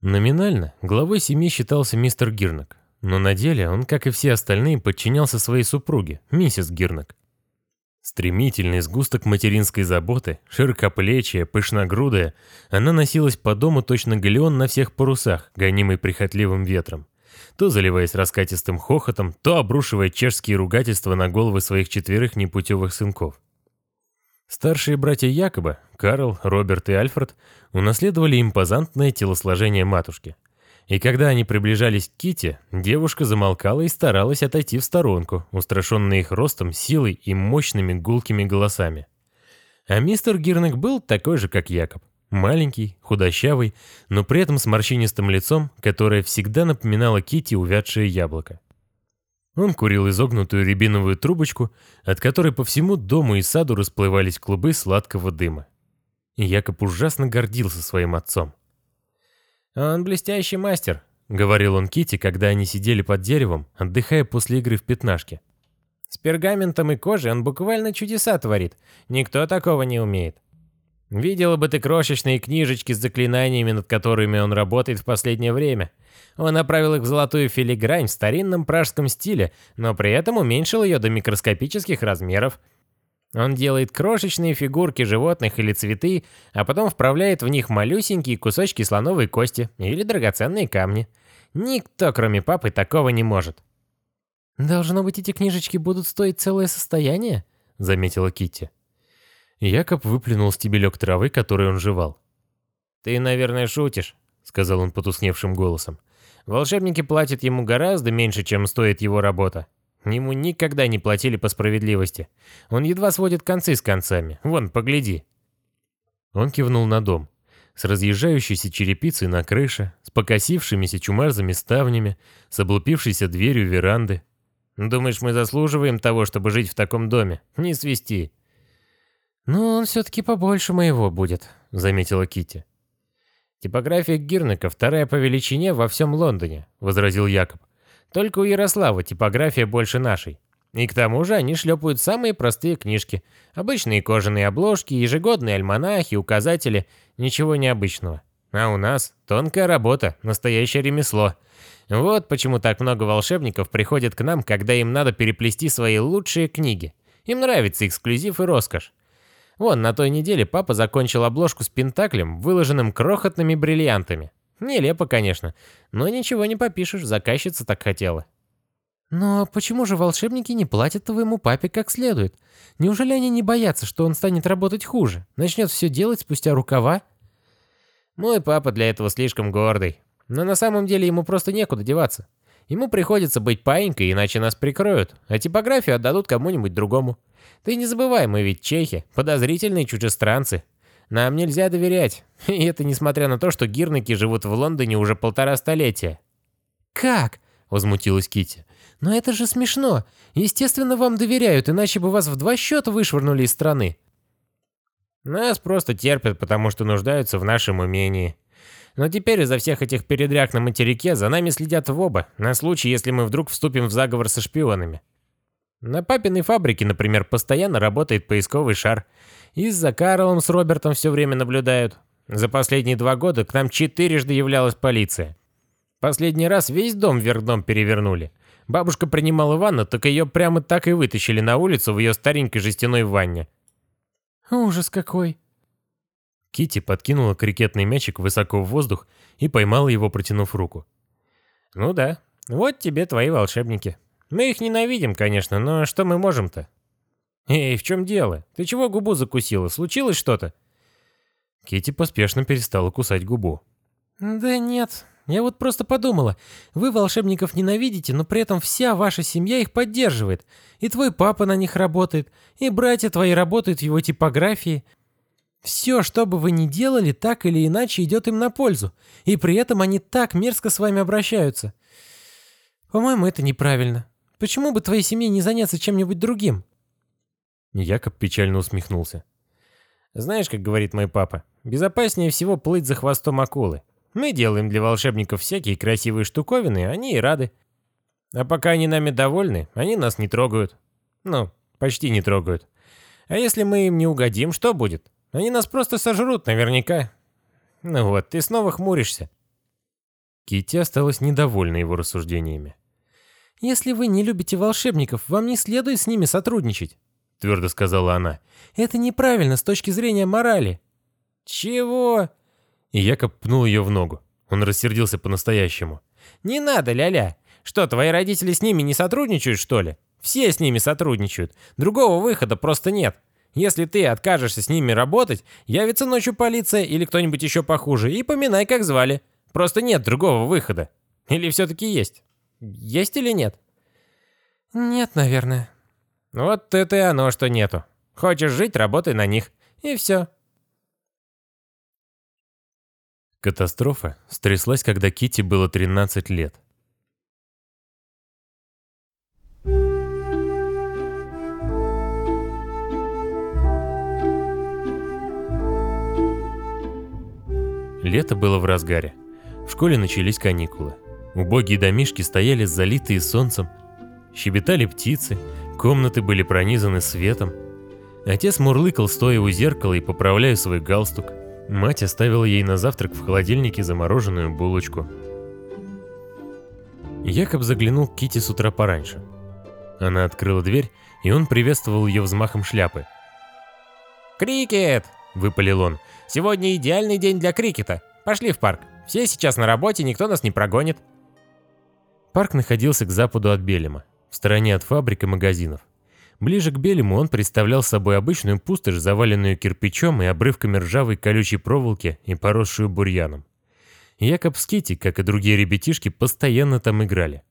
Номинально главой семьи считался мистер Гирнак, но на деле он, как и все остальные, подчинялся своей супруге, миссис Гирнак. Стремительный сгусток материнской заботы, широкоплечья, пышногрудая, она носилась по дому точно галеон на всех парусах, гонимый прихотливым ветром. То заливаясь раскатистым хохотом, то обрушивая чешские ругательства на головы своих четверых непутевых сынков. Старшие братья Якоба, Карл, Роберт и Альфред, унаследовали импозантное телосложение матушки – и когда они приближались к Ките, девушка замолкала и старалась отойти в сторонку, устрашенная их ростом, силой и мощными гулкими голосами. А мистер Гирнек был такой же, как Якоб. Маленький, худощавый, но при этом с морщинистым лицом, которое всегда напоминало Кити увядшее яблоко. Он курил изогнутую рябиновую трубочку, от которой по всему дому и саду расплывались клубы сладкого дыма. И Якоб ужасно гордился своим отцом. «Он блестящий мастер», — говорил он Кити, когда они сидели под деревом, отдыхая после игры в пятнашки. «С пергаментом и кожей он буквально чудеса творит. Никто такого не умеет. Видела бы ты крошечные книжечки с заклинаниями, над которыми он работает в последнее время. Он направил их в золотую филигрань в старинном пражском стиле, но при этом уменьшил ее до микроскопических размеров. Он делает крошечные фигурки животных или цветы, а потом вправляет в них малюсенькие кусочки слоновой кости или драгоценные камни. Никто, кроме папы, такого не может. «Должно быть, эти книжечки будут стоить целое состояние», — заметила Китти. Якоб выплюнул стебелек травы, который он жевал. «Ты, наверное, шутишь», — сказал он потусневшим голосом. «Волшебники платят ему гораздо меньше, чем стоит его работа. Ему никогда не платили по справедливости. Он едва сводит концы с концами. Вон, погляди». Он кивнул на дом. С разъезжающейся черепицей на крыше, с покосившимися чумазами ставнями, с облупившейся дверью веранды. «Думаешь, мы заслуживаем того, чтобы жить в таком доме? Не свисти». «Ну, он все-таки побольше моего будет», — заметила Кити. «Типография Гирнека вторая по величине во всем Лондоне», — возразил Якоб. Только у Ярослава типография больше нашей. И к тому же они шлепают самые простые книжки. Обычные кожаные обложки, ежегодные альманахи, указатели. Ничего необычного. А у нас тонкая работа, настоящее ремесло. Вот почему так много волшебников приходят к нам, когда им надо переплести свои лучшие книги. Им нравится эксклюзив и роскошь. Вон, на той неделе папа закончил обложку с пентаклем, выложенным крохотными бриллиантами. Нелепо, конечно, но ничего не попишешь, заказчица так хотела. Но почему же волшебники не платят твоему папе как следует? Неужели они не боятся, что он станет работать хуже, начнет все делать спустя рукава? Мой папа для этого слишком гордый. Но на самом деле ему просто некуда деваться. Ему приходится быть паинькой, иначе нас прикроют, а типографию отдадут кому-нибудь другому. Ты не забывай, мы ведь чехи, подозрительные чужестранцы, нам нельзя доверять. И это несмотря на то, что гирники живут в Лондоне уже полтора столетия. «Как?» — возмутилась Кити. «Но это же смешно. Естественно, вам доверяют, иначе бы вас в два счета вышвырнули из страны». «Нас просто терпят, потому что нуждаются в нашем умении. Но теперь из-за всех этих передряг на материке за нами следят в оба, на случай, если мы вдруг вступим в заговор со шпионами. На папиной фабрике, например, постоянно работает поисковый шар — и за Карлом с Робертом все время наблюдают. За последние два года к нам четырежды являлась полиция. Последний раз весь дом вверх дном перевернули. Бабушка принимала ванну, так ее прямо так и вытащили на улицу в ее старенькой жестяной ванне. Ужас какой. Кити подкинула крикетный мячик высоко в воздух и поймала его, протянув руку. Ну да, вот тебе твои волшебники. Мы их ненавидим, конечно, но что мы можем-то? «Эй, в чем дело? Ты чего губу закусила? Случилось что-то?» Кити поспешно перестала кусать губу. «Да нет, я вот просто подумала. Вы волшебников ненавидите, но при этом вся ваша семья их поддерживает. И твой папа на них работает, и братья твои работают в его типографии. Все, что бы вы ни делали, так или иначе идет им на пользу. И при этом они так мерзко с вами обращаются. По-моему, это неправильно. Почему бы твоей семье не заняться чем-нибудь другим?» Якоб печально усмехнулся. «Знаешь, как говорит мой папа, безопаснее всего плыть за хвостом акулы. Мы делаем для волшебников всякие красивые штуковины, они и рады. А пока они нами довольны, они нас не трогают. Ну, почти не трогают. А если мы им не угодим, что будет? Они нас просто сожрут наверняка. Ну вот, ты снова хмуришься. Кити осталась недовольна его рассуждениями. «Если вы не любите волшебников, вам не следует с ними сотрудничать», — твердо сказала она. «Это неправильно с точки зрения морали». «Чего?» И Якоб пнул ее в ногу. Он рассердился по-настоящему. «Не надо, ля-ля. Что, твои родители с ними не сотрудничают, что ли? Все с ними сотрудничают. Другого выхода просто нет. Если ты откажешься с ними работать, явится ночью полиция или кто-нибудь еще похуже, и поминай, как звали. Просто нет другого выхода. Или все-таки есть? Есть или нет? Нет, наверное. Вот это и оно, что нету. Хочешь жить, работай на них. И все. Катастрофа стряслась, когда Кити было 13 лет. Лето было в разгаре. В школе начались каникулы. Убогие домишки стояли залитые солнцем. Щебетали птицы, комнаты были пронизаны светом. Отец мурлыкал, стоя у зеркала и поправляя свой галстук. Мать оставила ей на завтрак в холодильнике замороженную булочку. Якоб заглянул к Кити с утра пораньше. Она открыла дверь, и он приветствовал ее взмахом шляпы. «Крикет!» — выпалил он. «Сегодня идеальный день для крикета. Пошли в парк. Все сейчас на работе, никто нас не прогонит». Парк находился к западу от Белема, в стороне от фабрик и магазинов. Ближе к Белему он представлял собой обычную пустошь, заваленную кирпичом и обрывками ржавой колючей проволоки и поросшую бурьяном. Якоб с Кити, как и другие ребятишки, постоянно там играли.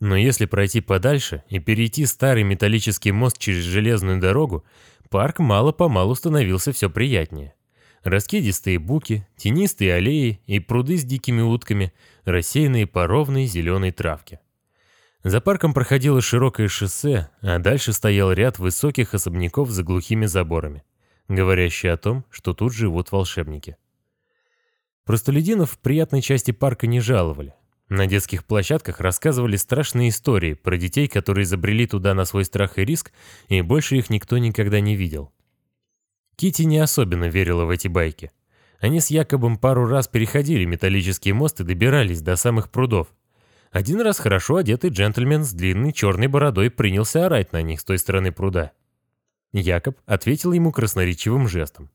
Но если пройти подальше и перейти старый металлический мост через железную дорогу, парк мало-помалу становился все приятнее. Раскидистые буки, тенистые аллеи и пруды с дикими утками, рассеянные по ровной зеленой травке. За парком проходило широкое шоссе, а дальше стоял ряд высоких особняков за глухими заборами, говорящие о том, что тут живут волшебники. Простолюдинов в приятной части парка не жаловали. На детских площадках рассказывали страшные истории про детей, которые забрели туда на свой страх и риск, и больше их никто никогда не видел. Кити не особенно верила в эти байки. Они с Якобом пару раз переходили металлический мост и добирались до самых прудов. Один раз хорошо одетый джентльмен с длинной черной бородой принялся орать на них с той стороны пруда. Якоб ответил ему красноречивым жестом.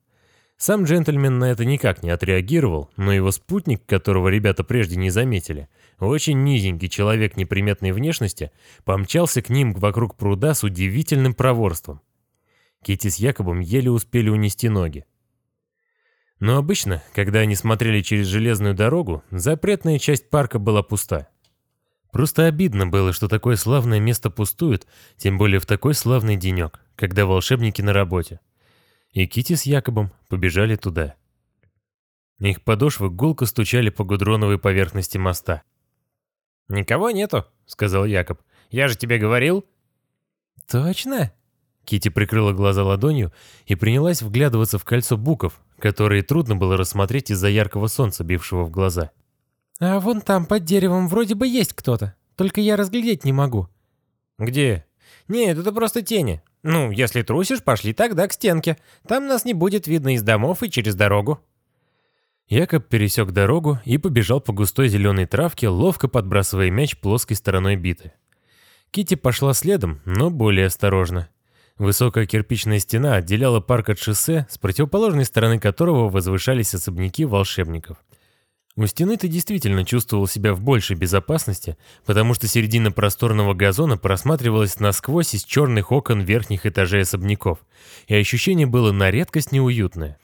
Сам джентльмен на это никак не отреагировал, но его спутник, которого ребята прежде не заметили, очень низенький человек неприметной внешности, помчался к ним вокруг пруда с удивительным проворством. Кити с Якобом еле успели унести ноги. Но обычно, когда они смотрели через железную дорогу, запретная часть парка была пуста. Просто обидно было, что такое славное место пустует, тем более в такой славный денек, когда волшебники на работе. И Кити с Якобом побежали туда. Их подошвы гулко стучали по гудроновой поверхности моста. «Никого нету», — сказал Якоб. «Я же тебе говорил». «Точно?» Кити прикрыла глаза ладонью и принялась вглядываться в кольцо буков, которые трудно было рассмотреть из-за яркого солнца, бившего в глаза. «А вон там под деревом вроде бы есть кто-то, только я разглядеть не могу». «Где?» «Нет, это просто тени. Ну, если трусишь, пошли тогда к стенке. Там нас не будет видно из домов и через дорогу». Якоб пересек дорогу и побежал по густой зеленой травке, ловко подбрасывая мяч плоской стороной биты. Кити пошла следом, но более осторожно. Высокая кирпичная стена отделяла парк от шоссе, с противоположной стороны которого возвышались особняки волшебников. У стены ты действительно чувствовал себя в большей безопасности, потому что середина просторного газона просматривалась насквозь из черных окон верхних этажей особняков, и ощущение было на редкость неуютное.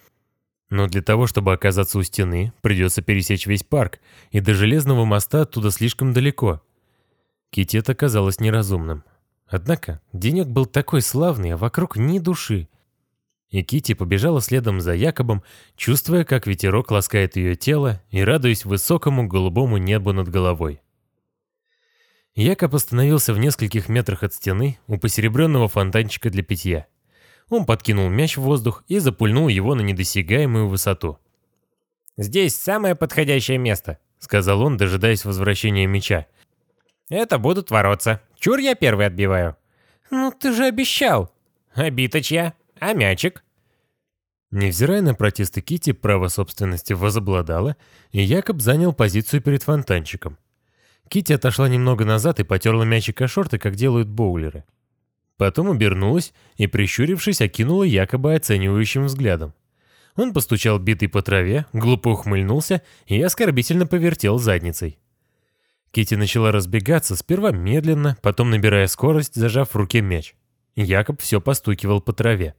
Но для того, чтобы оказаться у стены, придется пересечь весь парк, и до железного моста оттуда слишком далеко. Китет оказалось неразумным. Однако денек был такой славный, а вокруг ни души. И Кити побежала следом за Якобом, чувствуя, как ветерок ласкает ее тело и радуясь высокому голубому небу над головой. Якоб остановился в нескольких метрах от стены у посеребренного фонтанчика для питья. Он подкинул мяч в воздух и запульнул его на недосягаемую высоту. «Здесь самое подходящее место», — сказал он, дожидаясь возвращения мяча. «Это будут воротца. Чур я первый отбиваю». «Ну ты же обещал». «А бита чья? А мячик?» Невзирая на протесты Кити, право собственности возобладало, и Якоб занял позицию перед фонтанчиком. Кити отошла немного назад и потерла мячик о шорты, как делают боулеры. Потом обернулась и, прищурившись, окинула якобы оценивающим взглядом. Он постучал битой по траве, глупо ухмыльнулся и оскорбительно повертел задницей. Кити начала разбегаться, сперва медленно, потом набирая скорость, зажав в руке мяч. Якоб все постукивал по траве.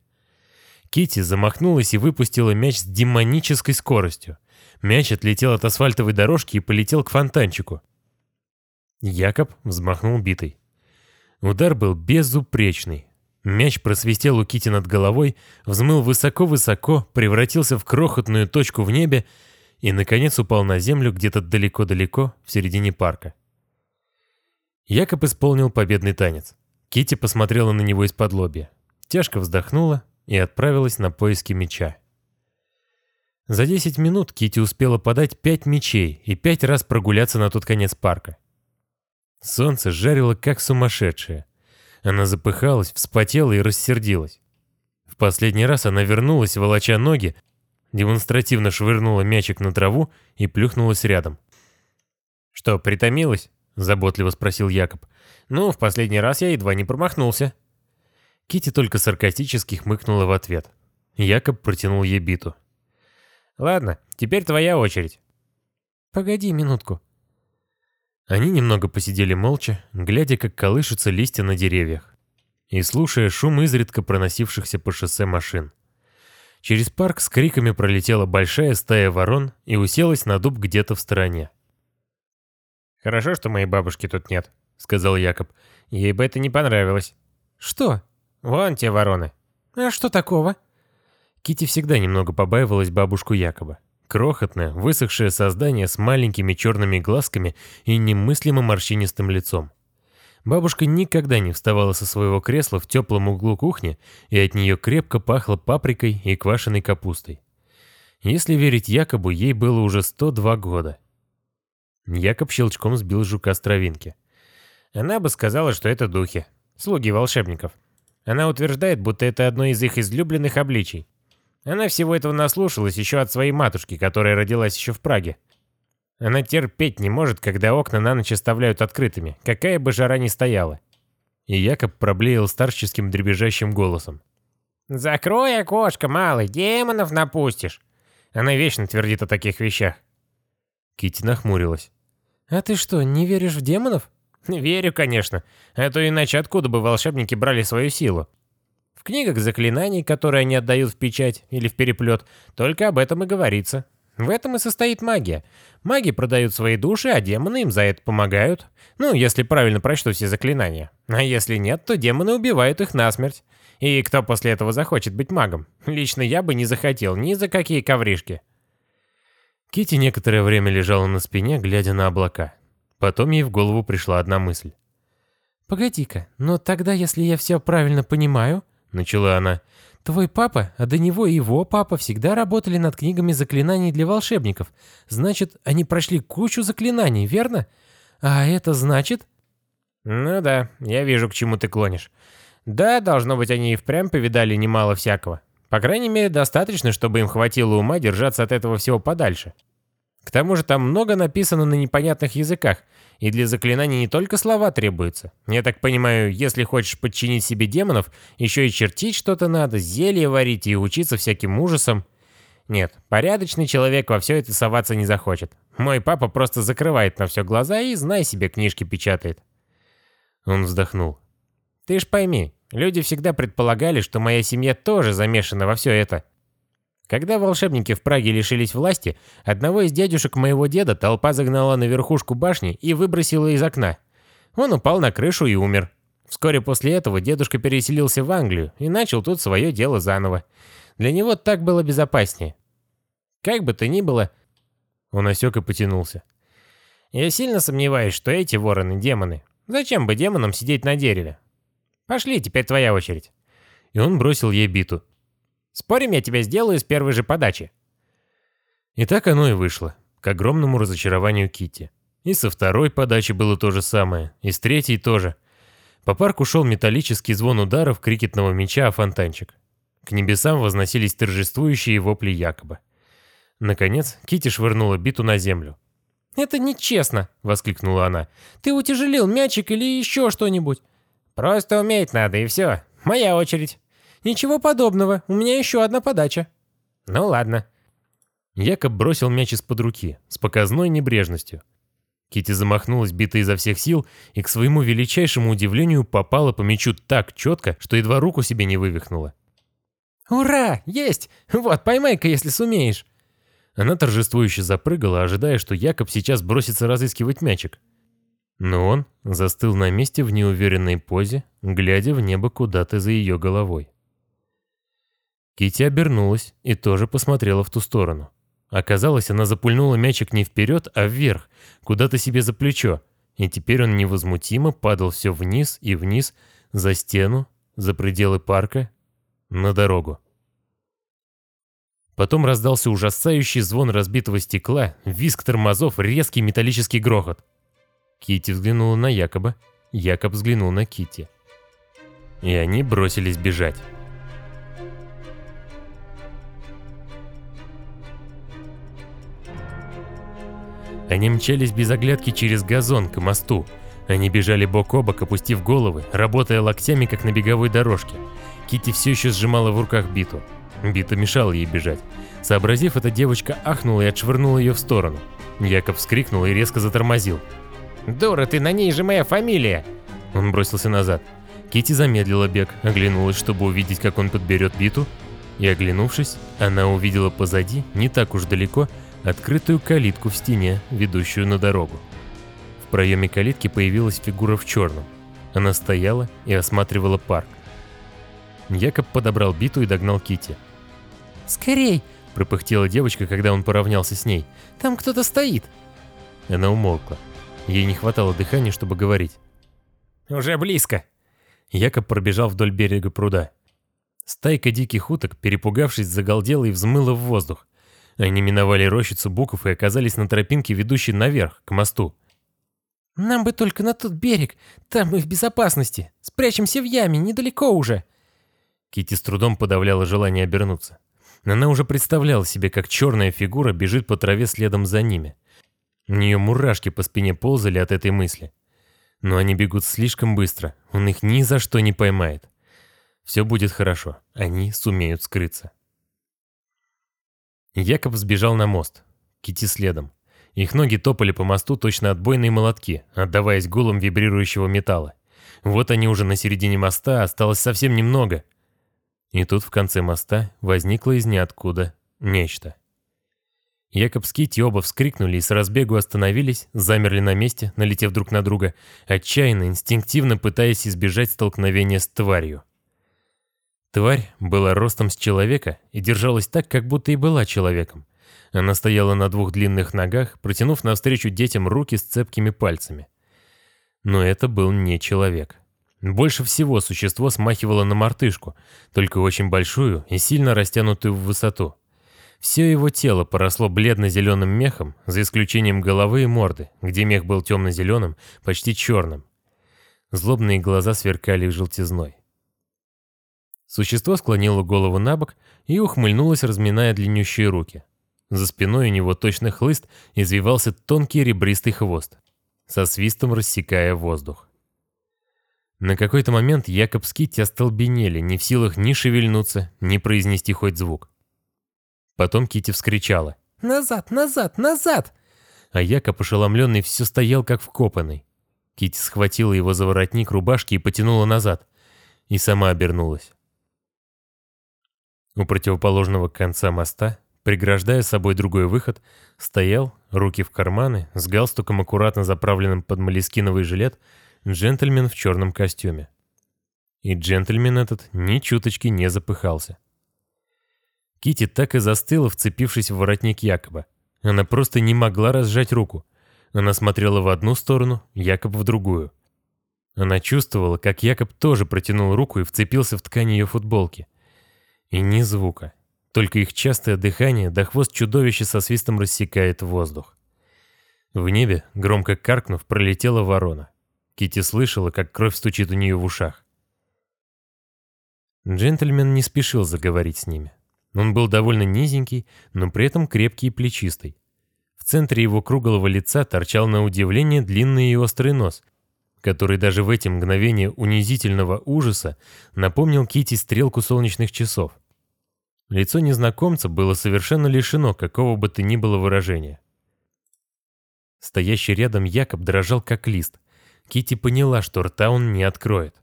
Кити замахнулась и выпустила мяч с демонической скоростью. Мяч отлетел от асфальтовой дорожки и полетел к фонтанчику. Якоб взмахнул битой. Удар был безупречный. Мяч просвистел у Кити над головой, взмыл высоко-высоко, превратился в крохотную точку в небе и, наконец, упал на землю где-то далеко-далеко в середине парка. Якоб исполнил победный танец. Кити посмотрела на него из-под лобья. Тяжко вздохнула и отправилась на поиски мяча. За 10 минут Кити успела подать 5 мячей и 5 раз прогуляться на тот конец парка. Солнце жарило как сумасшедшее. Она запыхалась, вспотела и рассердилась. В последний раз она вернулась, волоча ноги, демонстративно швырнула мячик на траву и плюхнулась рядом. «Что, притомилась?» — заботливо спросил Якоб. «Ну, в последний раз я едва не промахнулся». Кити только саркастически хмыкнула в ответ. Якоб протянул ей биту. «Ладно, теперь твоя очередь». «Погоди минутку», они немного посидели молча, глядя, как колышутся листья на деревьях, и слушая шум изредка проносившихся по шоссе машин. Через парк с криками пролетела большая стая ворон и уселась на дуб где-то в стороне. «Хорошо, что моей бабушки тут нет», — сказал Якоб. «Ей бы это не понравилось». «Что?» «Вон те вороны». «А что такого?» Кити всегда немного побаивалась бабушку Якоба. Крохотное, высохшее создание с маленькими черными глазками и немыслимо морщинистым лицом. Бабушка никогда не вставала со своего кресла в теплом углу кухни, и от нее крепко пахло паприкой и квашеной капустой. Если верить Якобу, ей было уже 102 года. Якоб щелчком сбил жука с травинки. Она бы сказала, что это духи, слуги волшебников. Она утверждает, будто это одно из их излюбленных обличий. Она всего этого наслушалась еще от своей матушки, которая родилась еще в Праге. Она терпеть не может, когда окна на ночь оставляют открытыми, какая бы жара ни стояла. И Якоб проблеял старческим дребезжащим голосом. «Закрой окошко, малый, демонов напустишь!» Она вечно твердит о таких вещах. Кити нахмурилась. «А ты что, не веришь в демонов?» «Верю, конечно. А то иначе откуда бы волшебники брали свою силу? В книгах заклинаний, которые они отдают в печать или в переплет, только об этом и говорится. В этом и состоит магия. Маги продают свои души, а демоны им за это помогают. Ну, если правильно прочту все заклинания. А если нет, то демоны убивают их насмерть. И кто после этого захочет быть магом? Лично я бы не захотел ни за какие ковришки. Кити некоторое время лежала на спине, глядя на облака. Потом ей в голову пришла одна мысль. «Погоди-ка, но тогда, если я все правильно понимаю, — начала она. «Твой папа, а до него и его папа всегда работали над книгами заклинаний для волшебников. Значит, они прошли кучу заклинаний, верно? А это значит...» «Ну да, я вижу, к чему ты клонишь. Да, должно быть, они и впрямь повидали немало всякого. По крайней мере, достаточно, чтобы им хватило ума держаться от этого всего подальше. К тому же там много написано на непонятных языках, и для заклинаний не только слова требуются. Я так понимаю, если хочешь подчинить себе демонов, еще и чертить что-то надо, зелье варить и учиться всяким ужасам. Нет, порядочный человек во все это соваться не захочет. Мой папа просто закрывает на все глаза и, знай себе, книжки печатает. Он вздохнул. Ты ж пойми, люди всегда предполагали, что моя семья тоже замешана во все это. Когда волшебники в Праге лишились власти, одного из дядюшек моего деда толпа загнала на верхушку башни и выбросила из окна. Он упал на крышу и умер. Вскоре после этого дедушка переселился в Англию и начал тут свое дело заново. Для него так было безопаснее. Как бы то ни было... Он осек и потянулся. Я сильно сомневаюсь, что эти вороны — демоны. Зачем бы демонам сидеть на дереве? Пошли, теперь твоя очередь. И он бросил ей биту. Спорим, я тебя сделаю с первой же подачи». И так оно и вышло, к огромному разочарованию Кити. И со второй подачи было то же самое, и с третьей тоже. По парку шел металлический звон ударов крикетного мяча о фонтанчик. К небесам возносились торжествующие вопли якобы. Наконец, Кити швырнула биту на землю. «Это нечестно!» — воскликнула она. «Ты утяжелил мячик или еще что-нибудь?» «Просто уметь надо, и все. Моя очередь». «Ничего подобного. У меня еще одна подача». «Ну ладно». Якоб бросил мяч из-под руки, с показной небрежностью. Кити замахнулась битой изо всех сил и, к своему величайшему удивлению, попала по мячу так четко, что едва руку себе не вывихнула. «Ура! Есть! Вот, поймай-ка, если сумеешь!» Она торжествующе запрыгала, ожидая, что Якоб сейчас бросится разыскивать мячик. Но он застыл на месте в неуверенной позе, глядя в небо куда-то за ее головой. Кити обернулась и тоже посмотрела в ту сторону. Оказалось, она запульнула мячик не вперед, а вверх, куда-то себе за плечо, и теперь он невозмутимо падал все вниз и вниз, за стену, за пределы парка, на дорогу. Потом раздался ужасающий звон разбитого стекла, визг тормозов, резкий металлический грохот. Кити взглянула на Якоба, Якоб взглянул на Кити. И они бросились бежать. Они мчались без оглядки через газон к мосту. Они бежали бок о бок, опустив головы, работая локтями, как на беговой дорожке. Кити все еще сжимала в руках биту. Бита мешала ей бежать. Сообразив это, девочка ахнула и отшвырнула ее в сторону. Якоб вскрикнул и резко затормозил. «Дура ты, на ней же моя фамилия!» Он бросился назад. Кити замедлила бег, оглянулась, чтобы увидеть, как он подберет биту, и, оглянувшись, она увидела позади, не так уж далеко, открытую калитку в стене, ведущую на дорогу. В проеме калитки появилась фигура в черном. Она стояла и осматривала парк. Якоб подобрал биту и догнал Кити. «Скорей!» — пропыхтела девочка, когда он поравнялся с ней. «Там кто-то стоит!» Она умолкла. Ей не хватало дыхания, чтобы говорить. «Уже близко!» Якоб пробежал вдоль берега пруда. Стайка диких уток, перепугавшись, загалдела и взмыла в воздух. Они миновали рощицу буков и оказались на тропинке, ведущей наверх, к мосту. «Нам бы только на тот берег, там мы в безопасности. Спрячемся в яме, недалеко уже». Кити с трудом подавляла желание обернуться. Она уже представляла себе, как черная фигура бежит по траве следом за ними. У нее мурашки по спине ползали от этой мысли. Но они бегут слишком быстро, он их ни за что не поймает. Все будет хорошо, они сумеют скрыться. Якоб сбежал на мост, Кити следом. Их ноги топали по мосту точно отбойные молотки, отдаваясь гулом вибрирующего металла. Вот они уже на середине моста, осталось совсем немного. И тут в конце моста возникло из ниоткуда нечто. Якоб с Кити оба вскрикнули и с разбегу остановились, замерли на месте, налетев друг на друга, отчаянно, инстинктивно пытаясь избежать столкновения с тварью. Тварь была ростом с человека и держалась так, как будто и была человеком. Она стояла на двух длинных ногах, протянув навстречу детям руки с цепкими пальцами. Но это был не человек. Больше всего существо смахивало на мартышку, только очень большую и сильно растянутую в высоту. Все его тело поросло бледно-зеленым мехом, за исключением головы и морды, где мех был темно-зеленым, почти черным. Злобные глаза сверкали желтизной. Существо склонило голову на бок и ухмыльнулось, разминая длиннющие руки. За спиной у него точно хлыст извивался тонкий ребристый хвост, со свистом рассекая воздух. На какой-то момент Якоб с Китти остолбенели, не в силах ни шевельнуться, ни произнести хоть звук. Потом Китти вскричала. «Назад, назад, назад!» А Якоб, ошеломленный, все стоял как вкопанный. Китти схватила его за воротник рубашки и потянула назад. И сама обернулась. У противоположного конца моста, преграждая собой другой выход, стоял, руки в карманы, с галстуком аккуратно заправленным под молескиновый жилет, джентльмен в черном костюме. И джентльмен этот ни чуточки не запыхался. Кити так и застыла, вцепившись в воротник Якоба. Она просто не могла разжать руку. Она смотрела в одну сторону, Якоб в другую. Она чувствовала, как Якоб тоже протянул руку и вцепился в ткань ее футболки. И ни звука. Только их частое дыхание да хвост чудовища со свистом рассекает воздух. В небе, громко каркнув, пролетела ворона. Кити слышала, как кровь стучит у нее в ушах. Джентльмен не спешил заговорить с ними. Он был довольно низенький, но при этом крепкий и плечистый. В центре его круглого лица торчал на удивление длинный и острый нос, который даже в эти мгновения унизительного ужаса напомнил Кити стрелку солнечных часов. Лицо незнакомца было совершенно лишено какого бы то ни было выражения. Стоящий рядом Якоб дрожал как лист. Кити поняла, что рта он не откроет.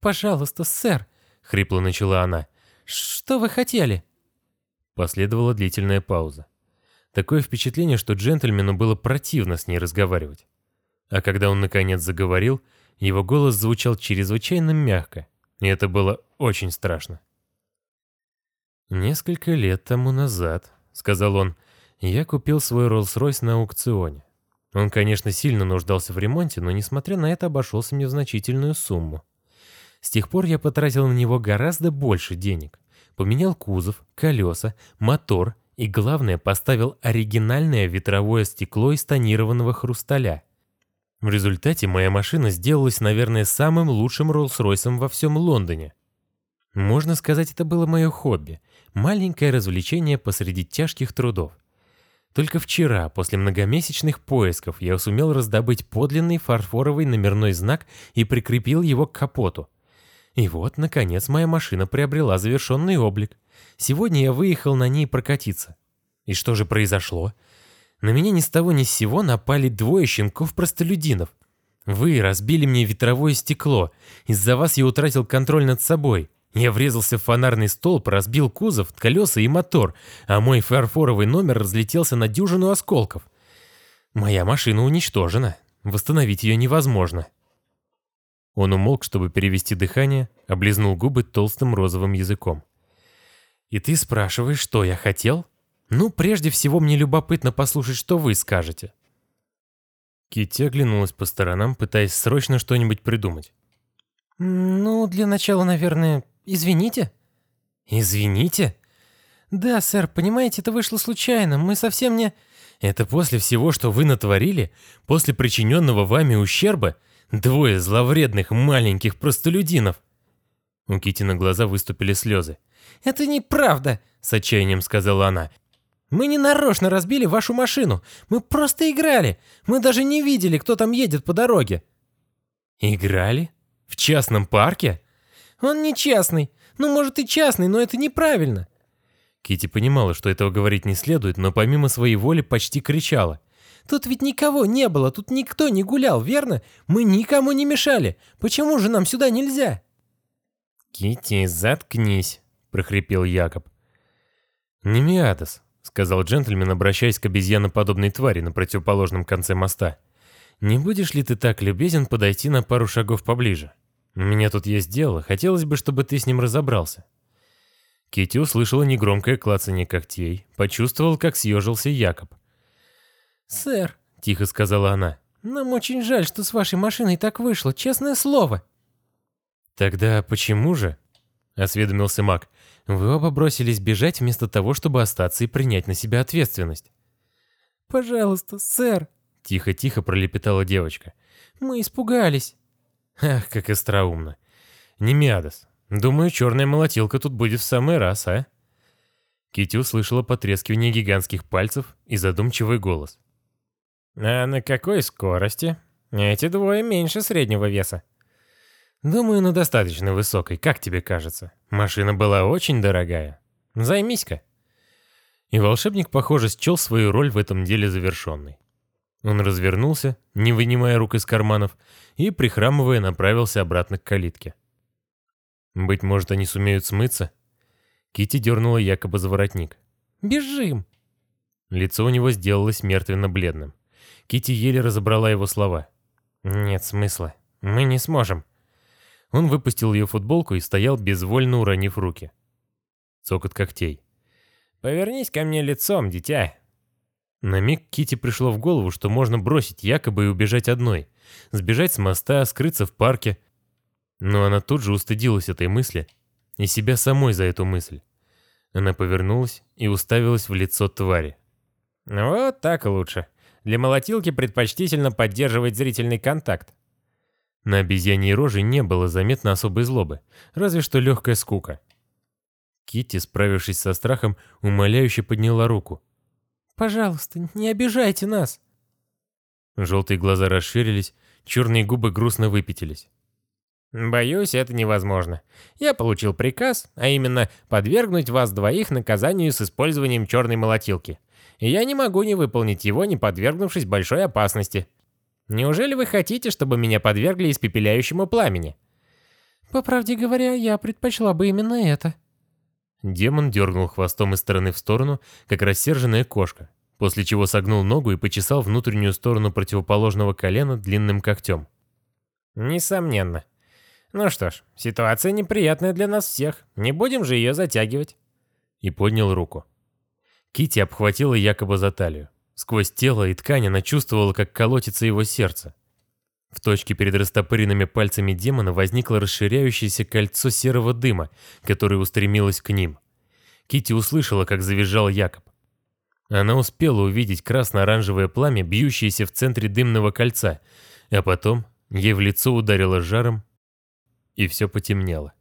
«Пожалуйста, сэр», — хрипло начала она, — «что вы хотели?» Последовала длительная пауза. Такое впечатление, что джентльмену было противно с ней разговаривать. А когда он наконец заговорил, его голос звучал чрезвычайно мягко, и это было очень страшно. «Несколько лет тому назад», — сказал он, — «я купил свой Роллс-Ройс на аукционе. Он, конечно, сильно нуждался в ремонте, но, несмотря на это, обошелся мне в значительную сумму. С тех пор я потратил на него гораздо больше денег. Поменял кузов, колеса, мотор и, главное, поставил оригинальное ветровое стекло из тонированного хрусталя. В результате моя машина сделалась, наверное, самым лучшим Роллс-Ройсом во всем Лондоне. Можно сказать, это было мое хобби. Маленькое развлечение посреди тяжких трудов. Только вчера, после многомесячных поисков, я сумел раздобыть подлинный фарфоровый номерной знак и прикрепил его к капоту. И вот, наконец, моя машина приобрела завершенный облик. Сегодня я выехал на ней прокатиться. И что же произошло? На меня ни с того ни с сего напали двое щенков-простолюдинов. Вы разбили мне ветровое стекло. Из-за вас я утратил контроль над собой. Я врезался в фонарный столб, разбил кузов, колеса и мотор, а мой фарфоровый номер разлетелся на дюжину осколков. Моя машина уничтожена. Восстановить ее невозможно. Он умолк, чтобы перевести дыхание, облизнул губы толстым розовым языком. «И ты спрашиваешь, что я хотел? Ну, прежде всего, мне любопытно послушать, что вы скажете». Китти оглянулась по сторонам, пытаясь срочно что-нибудь придумать. «Ну, для начала, наверное, извините». «Извините?» «Да, сэр, понимаете, это вышло случайно. Мы совсем не...» «Это после всего, что вы натворили? После причиненного вами ущерба? Двое зловредных маленьких простолюдинов!» У Кити на глаза выступили слезы. «Это неправда!» — с отчаянием сказала она. «Мы не нарочно разбили вашу машину. Мы просто играли. Мы даже не видели, кто там едет по дороге». «Играли? В частном парке?» «Он не частный. Ну, может, и частный, но это неправильно». Кити понимала, что этого говорить не следует, но помимо своей воли почти кричала. Тут ведь никого не было, тут никто не гулял, верно? Мы никому не мешали. Почему же нам сюда нельзя?» Кити, заткнись», — прохрипел Якоб. «Немиадос», — сказал джентльмен, обращаясь к обезьяноподобной твари на противоположном конце моста. «Не будешь ли ты так любезен подойти на пару шагов поближе? У меня тут есть дело, хотелось бы, чтобы ты с ним разобрался». Кити услышала негромкое клацание когтей, почувствовал, как съежился Якоб. «Сэр», — тихо сказала она, — «нам очень жаль, что с вашей машиной так вышло, честное слово». «Тогда почему же?» — осведомился Мак. «Вы оба бросились бежать вместо того, чтобы остаться и принять на себя ответственность». «Пожалуйста, сэр», — тихо-тихо пролепетала девочка. «Мы испугались». «Ах, как остроумно. Немиадос, думаю, черная молотилка тут будет в самый раз, а?» Кити услышала потрескивание гигантских пальцев и задумчивый голос. «А на какой скорости? Эти двое меньше среднего веса». «Думаю, на достаточно высокой, как тебе кажется? Машина была очень дорогая. Займись-ка». И волшебник, похоже, счел свою роль в этом деле завершенной. Он развернулся, не вынимая рук из карманов, и, прихрамывая, направился обратно к калитке. Быть может, они сумеют смыться? Кити дернула якобы за воротник. «Бежим!» Лицо у него сделалось мертвенно-бледным. Кити еле разобрала его слова. «Нет смысла. Мы не сможем». Он выпустил ее футболку и стоял, безвольно уронив руки. Цокот когтей. «Повернись ко мне лицом, дитя». На миг Кити пришло в голову, что можно бросить якобы и убежать одной. Сбежать с моста, скрыться в парке. Но она тут же устыдилась этой мысли и себя самой за эту мысль. Она повернулась и уставилась в лицо твари. «Вот так лучше. Для молотилки предпочтительно поддерживать зрительный контакт. На обезьяньей роже не было заметно особой злобы, разве что легкая скука. Китти, справившись со страхом, умоляюще подняла руку. «Пожалуйста, не обижайте нас!» Желтые глаза расширились, черные губы грустно выпятились. «Боюсь, это невозможно. Я получил приказ, а именно подвергнуть вас двоих наказанию с использованием черной молотилки. И я не могу не выполнить его, не подвергнувшись большой опасности. Неужели вы хотите, чтобы меня подвергли испепеляющему пламени?» «По правде говоря, я предпочла бы именно это». Демон дернул хвостом из стороны в сторону, как рассерженная кошка, после чего согнул ногу и почесал внутреннюю сторону противоположного колена длинным когтем. «Несомненно. Ну что ж, ситуация неприятная для нас всех. Не будем же ее затягивать». И поднял руку. Кити обхватила якобы за талию. Сквозь тело и ткань она чувствовала, как колотится его сердце. В точке перед растопыренными пальцами демона возникло расширяющееся кольцо серого дыма, которое устремилось к ним. Кити услышала, как завизжал Якоб. Она успела увидеть красно-оранжевое пламя, бьющееся в центре дымного кольца, а потом ей в лицо ударило жаром, и все потемнело.